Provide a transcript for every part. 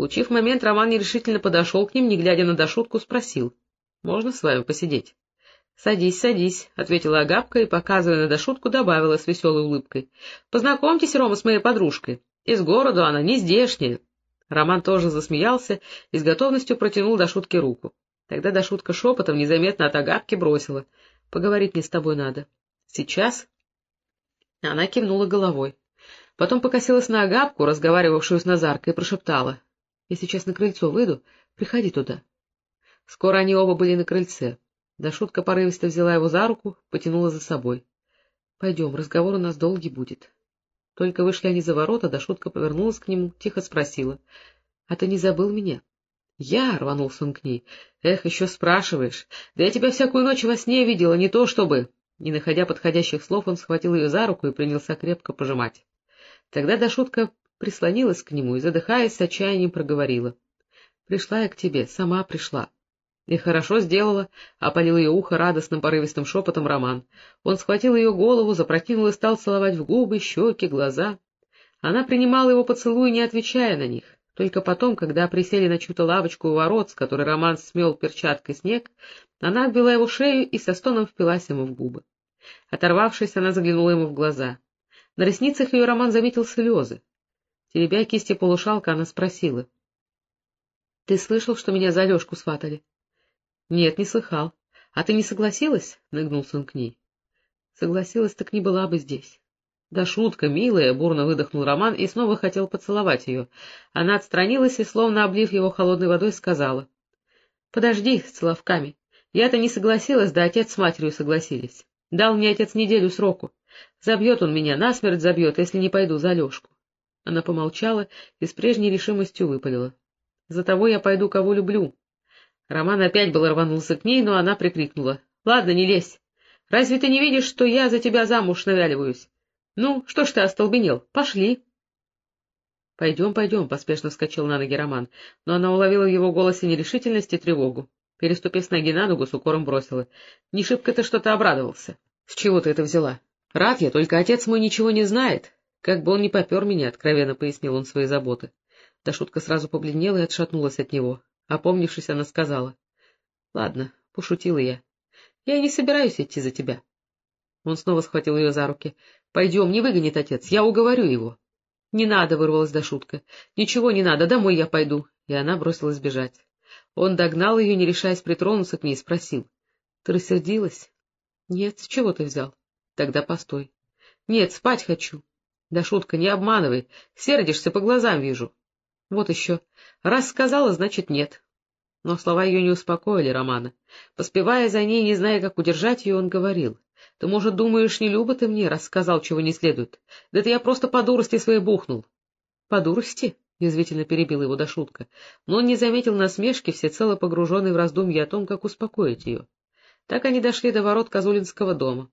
Улучив момент, Роман нерешительно подошел к ним, не глядя на Дашутку, спросил. — Можно с вами посидеть? — Садись, садись, — ответила Агапка и, показывая на Дашутку, добавила с веселой улыбкой. — Познакомьтесь, Рома, с моей подружкой. Из города она, не здешняя. Роман тоже засмеялся и с готовностью протянул Дашутке руку. Тогда Дашутка шепотом незаметно от Агапки бросила. — Поговорить мне с тобой надо. — Сейчас? Она кивнула головой. Потом покосилась на Агапку, разговаривавшую с Назаркой, и прошептала. — Я сейчас на крыльцо выйду, приходи туда. Скоро они оба были на крыльце. Дашутка порывисто взяла его за руку, потянула за собой. — Пойдем, разговор у нас долгий будет. Только вышли они за ворота, Дашутка повернулась к нему, тихо спросила. — А ты не забыл меня? — Я, — рванулся он к ней. — Эх, еще спрашиваешь. Да я тебя всякую ночь во сне видела, не то чтобы... Не находя подходящих слов, он схватил ее за руку и принялся крепко пожимать. Тогда Дашутка прислонилась к нему и, задыхаясь, с отчаянием проговорила. — Пришла я к тебе, сама пришла. И хорошо сделала, — опалил ее ухо радостным порывистым шепотом Роман. Он схватил ее голову, запрокинул и стал целовать в губы, щеки, глаза. Она принимала его поцелуй, не отвечая на них. Только потом, когда присели на чью-то лавочку у ворот, с которой Роман смел перчаткой снег, она обвела его шею и со стоном впилась ему в губы. Оторвавшись, она заглянула ему в глаза. На ресницах ее Роман заметил слезы. Теребя кисти полушалка, она спросила. — Ты слышал, что меня за Алешку сватали? — Нет, не слыхал. А ты не согласилась? — нагнулся он к ней. — Согласилась, так не была бы здесь. — Да шутка, милая! — бурно выдохнул Роман и снова хотел поцеловать ее. Она отстранилась и, словно облив его холодной водой, сказала. — Подожди с целовками. Я-то не согласилась, да отец с матерью согласились. Дал мне отец неделю сроку. Забьет он меня, насмерть забьет, если не пойду за Алешку. Она помолчала и с прежней решимостью выпалила. — За того я пойду, кого люблю. Роман опять был рванулся к ней, но она прикрикнула. — Ладно, не лезь. Разве ты не видишь, что я за тебя замуж навяливаюсь? Ну, что ж ты остолбенел? Пошли. — Пойдем, пойдем, — поспешно вскочил на ноги Роман, но она уловила в его голосе нерешительность и тревогу. Переступив с ноги на ногу, с укором бросила. — Не шибко ты что-то обрадовался. — С чего ты это взяла? — Рад я, только отец мой ничего не знает. Как бы он не попер меня, — откровенно пояснил он свои заботы. Да шутка сразу побледнела и отшатнулась от него. Опомнившись, она сказала. — Ладно, пошутила я. Я не собираюсь идти за тебя. Он снова схватил ее за руки. — Пойдем, не выгонит отец, я уговорю его. — Не надо, — вырвалась до шутка. — Ничего не надо, домой я пойду. И она бросилась бежать. Он догнал ее, не решаясь притронуться к ней, спросил. — Ты рассердилась? — Нет, с чего ты взял? — Тогда постой. — Нет, спать хочу. — Да шутка, не обманывай. Сердишься, по глазам вижу. — Вот еще. Раз сказала, значит, нет. Но слова ее не успокоили Романа. Поспевая за ней, не зная, как удержать ее, он говорил. — Ты, может, думаешь, не люба ты мне, раз сказал, чего не следует? Да это я просто по дурости своей бухнул. — По дурости? — язвительно перебила его до шутка. Но он не заметил насмешки, всецело погруженный в раздумья о том, как успокоить ее. Так они дошли до ворот Козулинского дома.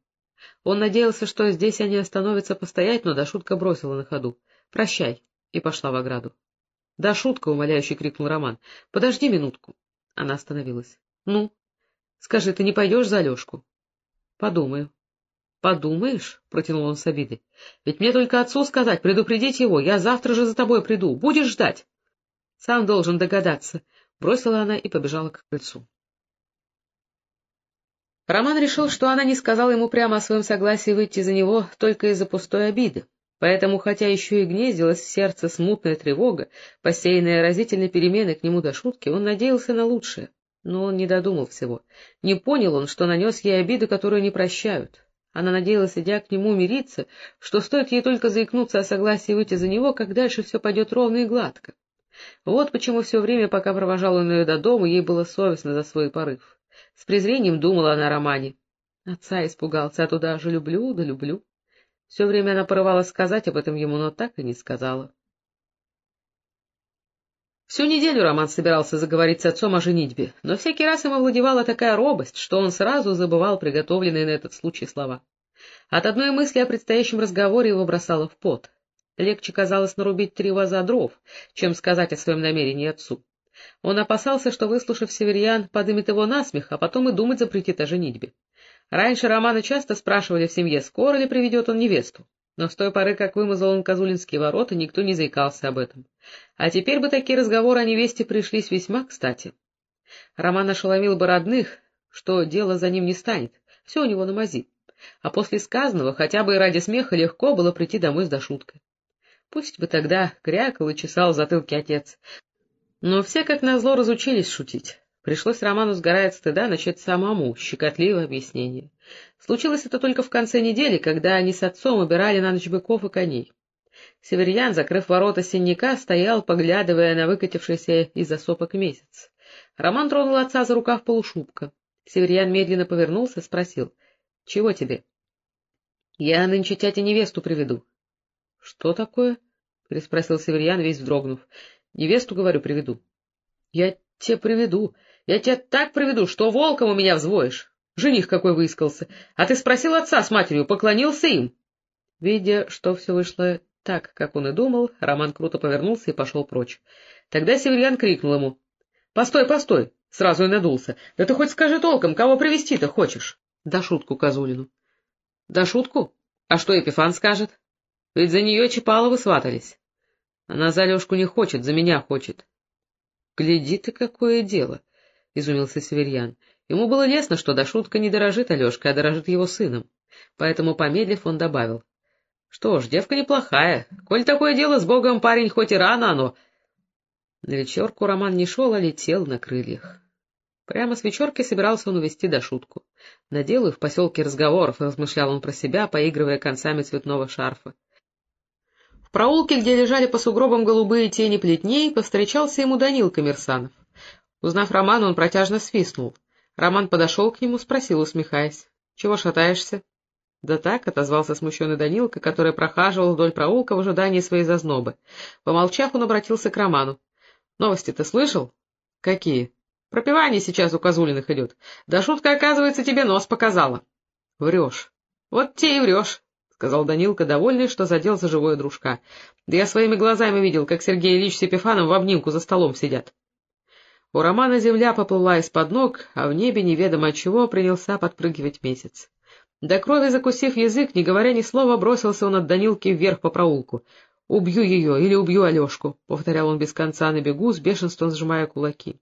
Он надеялся, что здесь они остановятся постоять, но Дашутка бросила на ходу. — Прощай, и пошла в ограду. — Да, шутка, — умоляюще крикнул Роман. — Подожди минутку. Она остановилась. — Ну? — Скажи, ты не пойдешь за Алешку? — Подумаю. — Подумаешь? — протянул он с обидой. — Ведь мне только отцу сказать, предупредить его. Я завтра же за тобой приду. Будешь ждать? — Сам должен догадаться. Бросила она и побежала к крыльцу. Роман решил, что она не сказала ему прямо о своем согласии выйти за него только из-за пустой обиды. Поэтому, хотя еще и гнездилась в сердце смутная тревога, посеянная разительной переменой к нему до шутки, он надеялся на лучшее. Но он не додумал всего. Не понял он, что нанес ей обиду, которую не прощают. Она надеялась, идя к нему, мириться, что стоит ей только заикнуться о согласии выйти за него, как дальше все пойдет ровно и гладко. Вот почему все время, пока провожал он ее до дома, ей было совестно за свой порыв. С презрением думала она о романе. Отца испугался, а туда же люблю, да люблю. Все время она порывалась сказать об этом ему, но так и не сказала. Всю неделю Роман собирался заговорить с отцом о женитьбе, но всякий раз ему владевала такая робость, что он сразу забывал приготовленные на этот случай слова. От одной мысли о предстоящем разговоре его бросало в пот. Легче казалось нарубить три ваза дров, чем сказать о своем намерении отцу. Он опасался, что, выслушав северьян, подымет его насмех, а потом и думать запретит о женитьбе. Раньше Романа часто спрашивали в семье, скоро ли приведет он невесту. Но с той поры, как вымазал он Козулинские ворота, никто не заикался об этом. А теперь бы такие разговоры о невесте пришлись весьма кстати. Роман ошеломил бы родных, что дело за ним не станет, все у него на мази. А после сказанного, хотя бы и ради смеха, легко было прийти домой с дошуткой. Пусть бы тогда крякал и чесал затылки отец. Но все, как назло, разучились шутить. Пришлось Роману, сгорая от стыда, начать самому щекотливое объяснение. Случилось это только в конце недели, когда они с отцом убирали на ночь быков и коней. Северьян, закрыв ворота синяка, стоял, поглядывая на выкатившийся из-за сопок месяц. Роман тронул отца за рукав полушубка. Северьян медленно повернулся, спросил. — Чего тебе? — Я нынче тяте невесту приведу. — Что такое? — переспросил Северьян, весь вздрогнув. — Невесту, говорю, приведу. — Я тебе приведу. Я тебя так приведу, что волком у меня взвоишь. Жених какой выискался. А ты спросил отца с матерью, поклонился им. Видя, что все вышло так, как он и думал, Роман круто повернулся и пошел прочь. Тогда Северьян крикнул ему. — Постой, постой! — сразу и надулся. — Да ты хоть скажи толком, кого привести-то хочешь? — Да шутку Козулину. — Да шутку? А что Епифан скажет? Ведь за нее Чапаловы сватались. Она за Алешку не хочет, за меня хочет. — Гляди ты, какое дело! — изумился Северьян. Ему было лестно, что до шутка не дорожит Алешка, а дорожит его сыном. Поэтому, помедлив, он добавил. — Что ж, девка неплохая. Коль такое дело с Богом, парень, хоть и рано оно... На вечерку Роман не шел, а летел на крыльях. Прямо с вечерки собирался он увести до шутку. Наделаю в поселке разговоров, размышлял он про себя, поигрывая концами цветного шарфа. В проулке, где лежали по сугробам голубые тени плетней, повстречался ему Данил Коммерсанов. Узнав Романа, он протяжно свистнул. Роман подошел к нему, спросил, усмехаясь. — Чего шатаешься? — Да так, — отозвался смущенный Данилка, который прохаживал вдоль проулка в ожидании своей зазнобы. Помолчав, он обратился к Роману. — Новости ты слышал? — Какие? — Пропивание сейчас у Козулиных идет. Да шутка, оказывается, тебе нос показала. — Врешь. — Вот те и врешь. — сказал Данилка, довольный, что задел за живое дружка. — Да я своими глазами видел, как Сергей Ильич с Епифаном в обнимку за столом сидят. У Романа земля поплыла из-под ног, а в небе неведомо от чего принялся подпрыгивать месяц. До крови закусив язык, не говоря ни слова, бросился он от Данилки вверх по проулку. «Убью ее или убью Алешку», — повторял он без конца на бегу, с бешенством сжимая кулаки.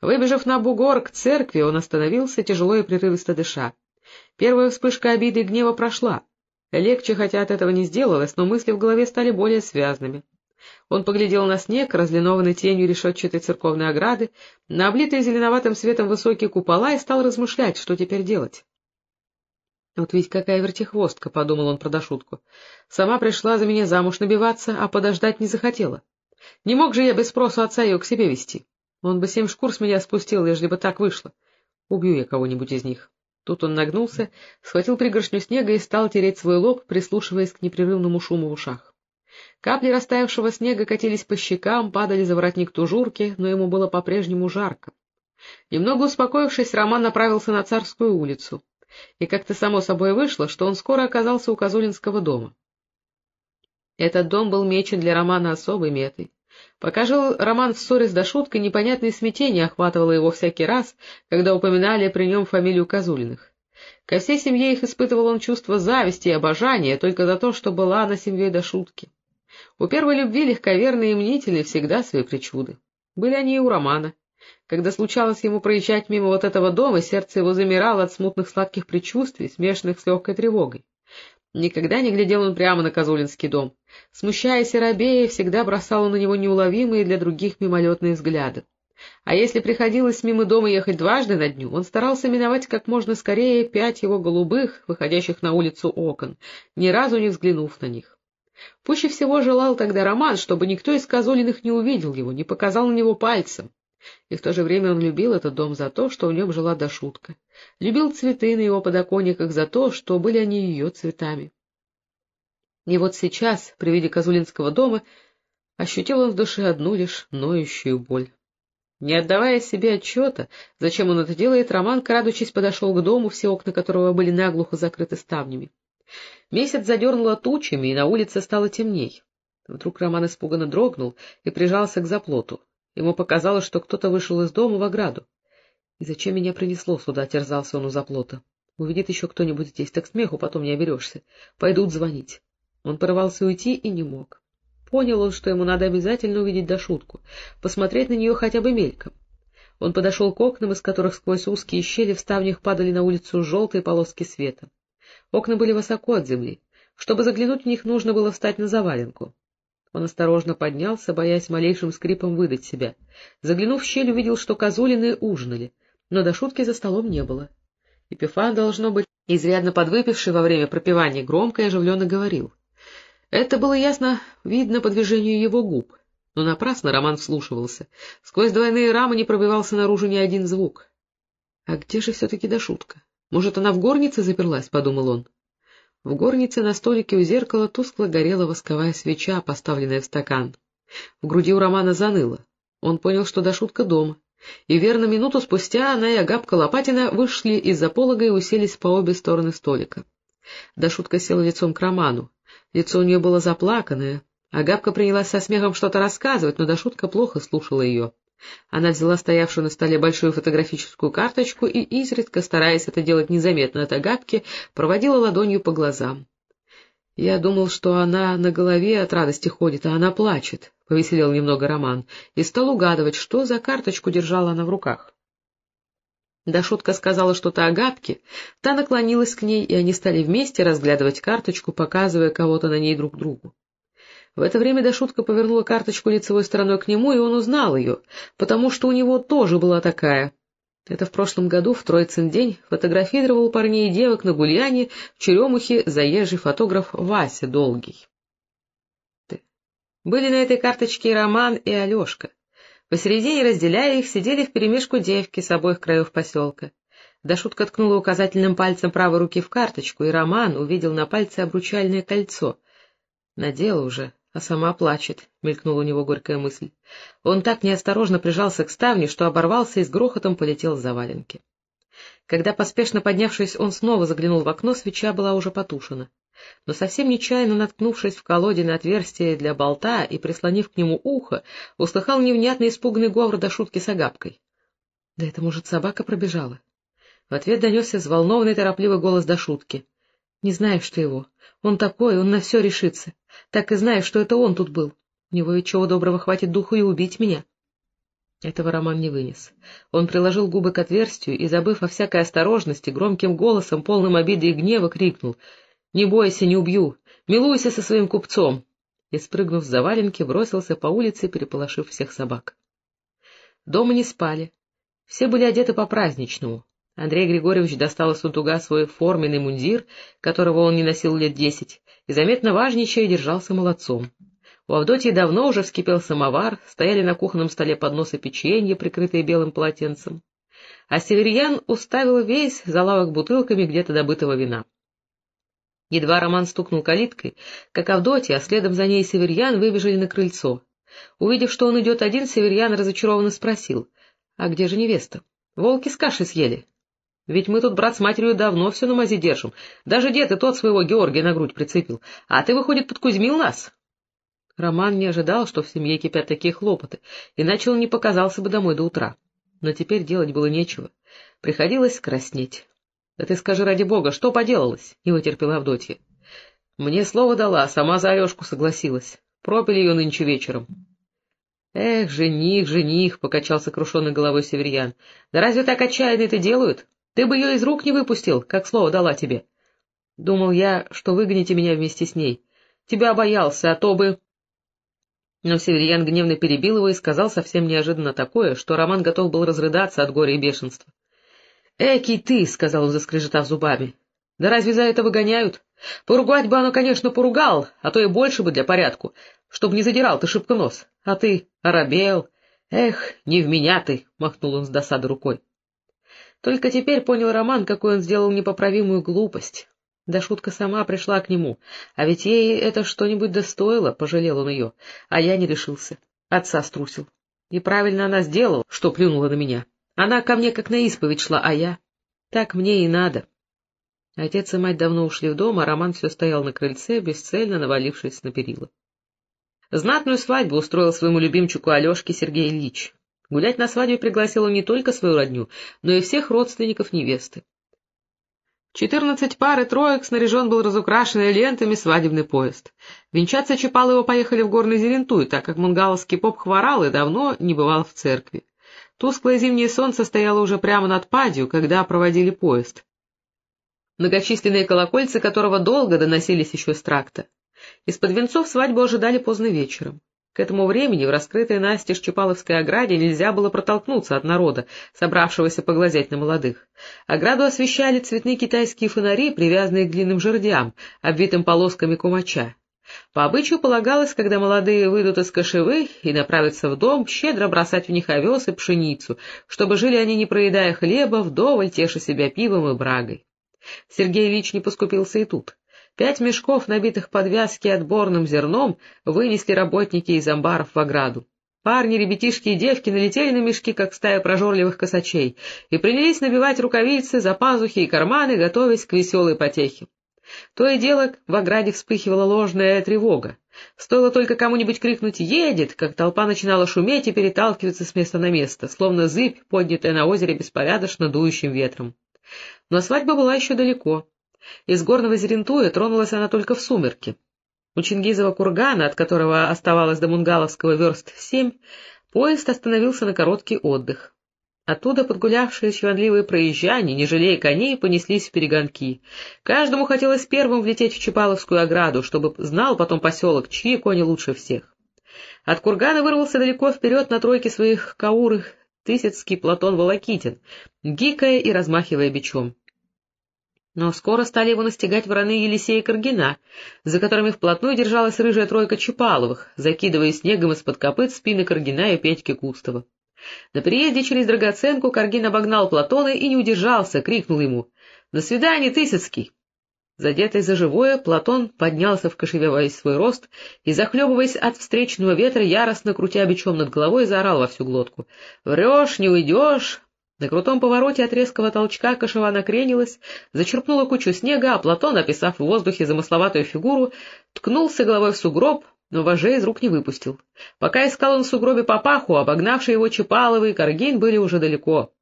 Выбежав на бугор к церкви, он остановился, тяжело и прерывисто дыша. Первая вспышка обиды и гнева прошла. Легче, хотя от этого не сделалось, но мысли в голове стали более связными. Он поглядел на снег, разлинованный тенью решетчатой церковной ограды, на облитые зеленоватым светом высокие купола и стал размышлять, что теперь делать. «Вот ведь какая вертихвостка», — подумал он про дошутку. «Сама пришла за меня замуж набиваться, а подождать не захотела. Не мог же я без спросу отца ее к себе вести. Он бы семь шкур с меня спустил, ежели бы так вышло. Убью я кого-нибудь из них». Тут он нагнулся, схватил пригоршню снега и стал тереть свой лоб, прислушиваясь к непрерывному шуму в ушах. Капли растаявшего снега катились по щекам, падали за воротник тужурки, но ему было по-прежнему жарко. Немного успокоившись, Роман направился на Царскую улицу, и как-то само собой вышло, что он скоро оказался у Козулинского дома. Этот дом был мечен для Романа особой метой. Пока жил Роман в ссоре с Дашуткой, непонятное смятение охватывало его всякий раз, когда упоминали при нем фамилию Козулиных. Ко всей семье их испытывал он чувство зависти и обожания только за то, что была она семьей Дашутки. У первой любви легковерные и мнительные всегда свои причуды. Были они и у Романа. Когда случалось ему проезжать мимо вот этого дома, сердце его замирало от смутных сладких предчувствий, смешанных с легкой тревогой. Никогда не глядел он прямо на Козулинский дом. Смущаясь и робея, всегда бросал он на него неуловимые для других мимолетные взгляды. А если приходилось мимо дома ехать дважды на дню, он старался миновать как можно скорее пять его голубых, выходящих на улицу окон, ни разу не взглянув на них. Пуще всего желал тогда Роман, чтобы никто из Козулиных не увидел его, не показал на него пальцем. И в то же время он любил этот дом за то, что в нем жила Дашутка. Любил цветы на его подоконниках за то, что были они ее цветами. И вот сейчас, при виде Козулинского дома, ощутил он в душе одну лишь ноющую боль. Не отдавая себе отчета, зачем он это делает, Роман, крадучись, подошел к дому, все окна которого были наглухо закрыты ставнями. Месяц задернуло тучами, и на улице стало темней. Вдруг Роман испуганно дрогнул и прижался к заплоту. Ему показалось, что кто-то вышел из дома в ограду. — И зачем меня принесло сюда? — терзался он у заплота. — Увидит еще кто-нибудь здесь, так смеху потом не оберешься. Пойдут звонить. Он порывался уйти и не мог. Понял он, что ему надо обязательно увидеть Дашутку, посмотреть на нее хотя бы мельком. Он подошел к окнам, из которых сквозь узкие щели в ставнях падали на улицу желтые полоски света. Окна были высоко от земли. Чтобы заглянуть в них, нужно было встать на заваленку. Он осторожно поднялся, боясь малейшим скрипом выдать себя. Заглянув в щель, увидел, что козулины ужинали, но до шутки за столом не было. Епифан, должно быть, изрядно подвыпивший во время пропевания, громко и оживленно говорил. Это было ясно видно по движению его губ, но напрасно Роман вслушивался. Сквозь двойные рамы не пробивался наружу ни один звук. — А где же все-таки Дашутка? Может, она в горнице заперлась? — подумал он. В горнице на столике у зеркала тускло горела восковая свеча, поставленная в стакан. В груди у Романа заныло. Он понял, что Дашутка дома. И верно минуту спустя она и Агапка Лопатина вышли из-за полога и уселись по обе стороны столика. Дашутка села лицом к Роману. Лицо у нее было заплаканное. Агапка принялась со смехом что-то рассказывать, но Дашутка плохо слушала ее. Она взяла стоявшую на столе большую фотографическую карточку и, изредка, стараясь это делать незаметно от Агапки, проводила ладонью по глазам. — Я думал, что она на голове от радости ходит, а она плачет, — повеселел немного Роман, и стал угадывать, что за карточку держала она в руках. Да шутка сказала что-то Агапке, та наклонилась к ней, и они стали вместе разглядывать карточку, показывая кого-то на ней друг другу. В это время Дашутка повернула карточку лицевой стороной к нему, и он узнал ее, потому что у него тоже была такая. Это в прошлом году, в Троицын день, фотографировал парней и девок на гульяне в Черемухе заезжий фотограф Вася Долгий. Были на этой карточке Роман и Алешка. Посередине, разделяя их, сидели вперемешку девки с обоих краев поселка. Дашутка ткнула указательным пальцем правой руки в карточку, и Роман увидел на пальце обручальное кольцо. Надела уже, а сама плачет, — мелькнула у него горькая мысль. Он так неосторожно прижался к ставне, что оборвался и с грохотом полетел с заваленки. Когда, поспешно поднявшись, он снова заглянул в окно, свеча была уже потушена но совсем нечаянно наткнувшись в колоде на отверстие для болта и прислонив к нему ухо, услыхал невнятный испуганный говор до шутки с агапкой. — Да это, может, собака пробежала? В ответ донесся взволнованный торопливый голос до шутки. — Не знаешь ты его. Он такой, он на все решится. Так и знаешь, что это он тут был. У него ведь чего доброго хватит духу и убить меня. Этого Роман не вынес. Он приложил губы к отверстию и, забыв о всякой осторожности, громким голосом, полным обиды и гнева, крикнул — не бойся, не убью. Милуйся со своим купцом. И, спрыгнув с заваленки, бросился по улице, переполошив всех собак. Дома не спали. Все были одеты по-праздничному. Андрей Григорьевич достал из сунтуга свой форменный мундир, которого он не носил лет десять, и, заметно важничая, держался молодцом. У Авдотьи давно уже вскипел самовар, стояли на кухонном столе подносы печенья, прикрытые белым полотенцем. А Северьян уставил весь залавок бутылками где-то добытого вина. Едва Роман стукнул калиткой, как Авдотья, а следом за ней Северьян выбежали на крыльцо. Увидев, что он идет один, Северьян разочарованно спросил, — А где же невеста? Волки с кашей съели. Ведь мы тут, брат с матерью, давно все на мази держим. Даже дед и тот своего Георгия на грудь прицепил. А ты, выходит, подкузмил нас? Роман не ожидал, что в семье кипят такие хлопоты, иначе он не показался бы домой до утра. Но теперь делать было нечего. Приходилось краснеть. — Да ты скажи ради бога, что поделалось? — не вытерпела Авдотья. — Мне слово дала, сама за Алешку согласилась. Пропили ее нынче вечером. — Эх, жених, жених! — покачал сокрушенной головой северьян. — Да разве так отчаянно это делают? Ты бы ее из рук не выпустил, как слово дала тебе. Думал я, что выгоните меня вместе с ней. Тебя боялся, а то бы... Но Северьян гневно перебил его и сказал совсем неожиданно такое, что Роман готов был разрыдаться от горя и бешенства. — Экий ты, — сказал он, заскрежетав зубами. — Да разве за это выгоняют? Поругать бы оно, конечно, поругал, а то и больше бы для порядку, чтоб не задирал ты шибко нос. А ты оробел. Эх, не в меня ты, — махнул он с досады рукой. Только теперь понял Роман, какой он сделал непоправимую глупость. Да шутка сама пришла к нему, а ведь ей это что-нибудь достоило, пожалел он ее, а я не решился. Отца струсил. И правильно она сделала, что плюнула на меня. Она ко мне как на исповедь шла, а я... Так мне и надо. Отец и мать давно ушли в дом, а Роман все стоял на крыльце, бесцельно навалившись на перила. Знатную свадьбу устроил своему любимчику Алешке Сергей Ильич. Гулять на свадьбе пригласил он не только свою родню, но и всех родственников невесты. четырнадцать пар и троек снаряжен был разукрашенный лентами свадебный поезд. Венчаться Чапалова поехали в горный Зелентуй, так как мунгаловский поп хворал и давно не бывал в церкви. Тусклое зимнее солнце стояло уже прямо над падью, когда проводили поезд, многочисленные колокольцы которого долго доносились еще с тракта. Из-под венцов свадьбу ожидали поздно вечером. К этому времени в раскрытой настежь Чапаловской ограде нельзя было протолкнуться от народа, собравшегося поглазеть на молодых. Ограду освещали цветные китайские фонари, привязанные к длинным жердям, обвитым полосками кумача. По обычаю полагалось, когда молодые выйдут из кошевы и направятся в дом, щедро бросать в них овес и пшеницу, чтобы жили они, не проедая хлеба, вдоволь теша себя пивом и брагой. Сергей Ильич не поскупился и тут. Пять мешков, набитых подвязки отборным зерном, вынесли работники из амбаров в ограду. Парни, ребятишки и девки налетели на мешки, как стая прожорливых косачей, и принялись набивать рукавицы, за пазухи и карманы, готовясь к веселой потехе. То и дело в ограде вспыхивала ложная тревога. Стоило только кому-нибудь крикнуть «Едет!», как толпа начинала шуметь и переталкиваться с места на место, словно зыбь, поднятая на озере беспорядочно дующим ветром. Но свадьба была еще далеко. Из горного Зерентуя тронулась она только в сумерки. У Чингизова кургана, от которого оставалось до Мунгаловского верст семь, поезд остановился на короткий отдых. Оттуда подгулявшие чванливые проезжане, не жалея коней, понеслись в перегонки. Каждому хотелось первым влететь в Чапаловскую ограду, чтобы знал потом поселок, чьи кони лучше всех. От кургана вырвался далеко вперед на тройке своих каурых Тысяцкий Платон Волокитин, гикая и размахивая бичом. Но скоро стали его настигать вороны Елисея Каргина, за которыми вплотную держалась рыжая тройка Чапаловых, закидывая снегом из-под копыт спины Каргина и Петьки Кустова. На приезде через драгоценку Каргин обогнал Платона и не удержался, крикнул ему «На свидание, Тысяцкий!». Задетый за живое, Платон поднялся в кошеве во весь свой рост и, захлебываясь от встречного ветра, яростно крутя бичом над головой, заорал во всю глотку. «Врешь, не уйдешь!» На крутом повороте от резкого толчка кошева накренилась, зачерпнула кучу снега, а Платон, описав в воздухе замысловатую фигуру, ткнулся головой в сугроб, но вожжей из рук не выпустил. Пока искал он в сугробе папаху, обогнавшие его Чапаловы и Каргин были уже далеко.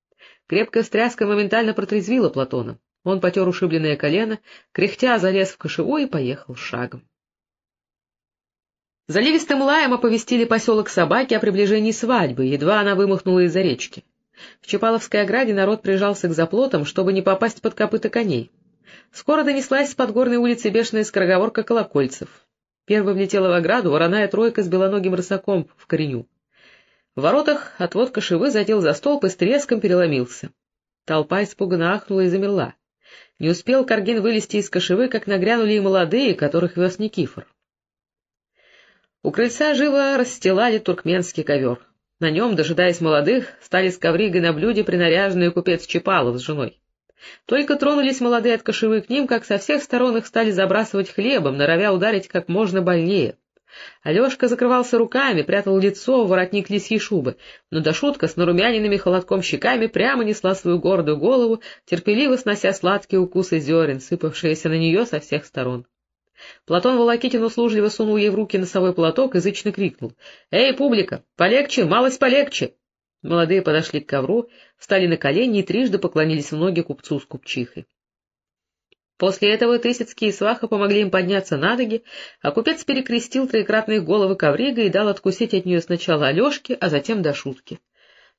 Крепкая стряска моментально протрезвила Платона. Он потер ушибленное колено, кряхтя залез в кошеву и поехал шагом. Заливистым лаем оповестили поселок собаки о приближении свадьбы, едва она вымахнула из-за речки. В Чапаловской ограде народ прижался к заплотам, чтобы не попасть под копыта коней. Скоро донеслась с подгорной улицы бешеная скороговорка колокольцев. Первой влетела в ограду вороная тройка с белоногим рысаком в кореню. В воротах отвод кошевы задел за столб и с треском переломился. Толпа испуганно ахнула и замерла. Не успел Каргин вылезти из кошевы, как нагрянули и молодые, которых вез Никифор. У крыльца живо расстилали туркменский ковер. На нем, дожидаясь молодых, стали с ковригой на блюде принаряженные купец Чапалов с женой. Только тронулись молодые от кошевы к ним, как со всех сторон их стали забрасывать хлебом, норовя ударить как можно больнее. Алешка закрывался руками, прятал лицо в воротник лисьей шубы, но Дашутка с нарумяненными холодком щеками прямо несла свою гордую голову, терпеливо снося сладкие укусы зерен, сыпавшиеся на нее со всех сторон. Платон Волокитин услужливо сунул ей в руки носовой платок и зычно крикнул. — Эй, публика, полегче, малость полегче! Молодые подошли к ковру, встали на колени и трижды поклонились в ноги купцу с купчихой. После этого Тысяцкие и Сваха помогли им подняться на ноги, а купец перекрестил троекратные головы коврига и дал откусить от нее сначала Алешке, а затем до шутки.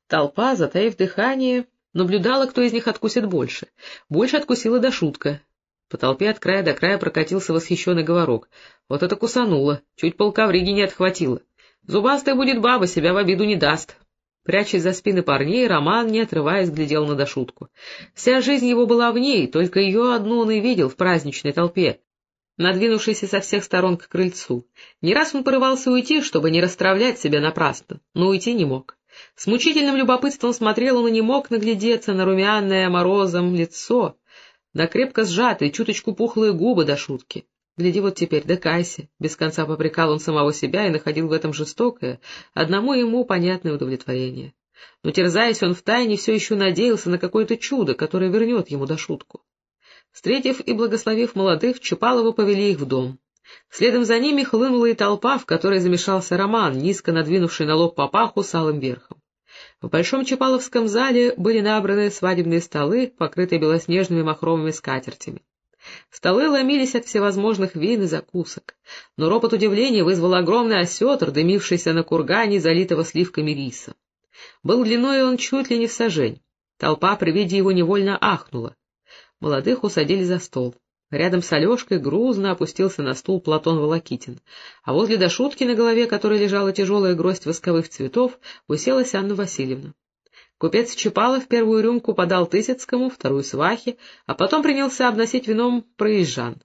Толпа, затаив дыхание, наблюдала, кто из них откусит больше. Больше откусила до шутка. По толпе от края до края прокатился восхищенный говорок. Вот это кусануло, чуть полковриги не отхватило. Зубастая будет баба, себя в обиду не даст. Прячась за спины парней, Роман, не отрываясь, глядел на Дашутку. Вся жизнь его была в ней, только ее одну он и видел в праздничной толпе, надвинувшейся со всех сторон к крыльцу. Не раз он порывался уйти, чтобы не расстравлять себя напрасно, но уйти не мог. С мучительным любопытством смотрел он и не мог наглядеться на румяное морозом лицо, на крепко сжатые, чуточку пухлые губы до шутки. Гляди вот теперь, да кайся! Без конца попрекал он самого себя и находил в этом жестокое, одному ему понятное удовлетворение. Но, терзаясь, он втайне все еще надеялся на какое-то чудо, которое вернет ему до шутку. Встретив и благословив молодых, Чапалова повели их в дом. Следом за ними хлынула и толпа, в которой замешался Роман, низко надвинувший на лоб папаху с алым верхом. В Большом Чапаловском зале были набраны свадебные столы, покрытые белоснежными махровыми скатертями. Столы ломились от всевозможных вин и закусок, но ропот удивления вызвал огромный осетр, дымившийся на кургане, залитого сливками риса. Был длиной он чуть ли не в сажень. Толпа при виде его невольно ахнула. Молодых усадили за стол. Рядом с Алешкой грузно опустился на стул Платон Волокитин, а возле Дашутки, на голове которой лежала тяжелая гроздь восковых цветов, уселась Анна Васильевна. Купец Чапалов первую рюмку подал Тысяцкому, вторую — Свахе, а потом принялся обносить вином проезжан.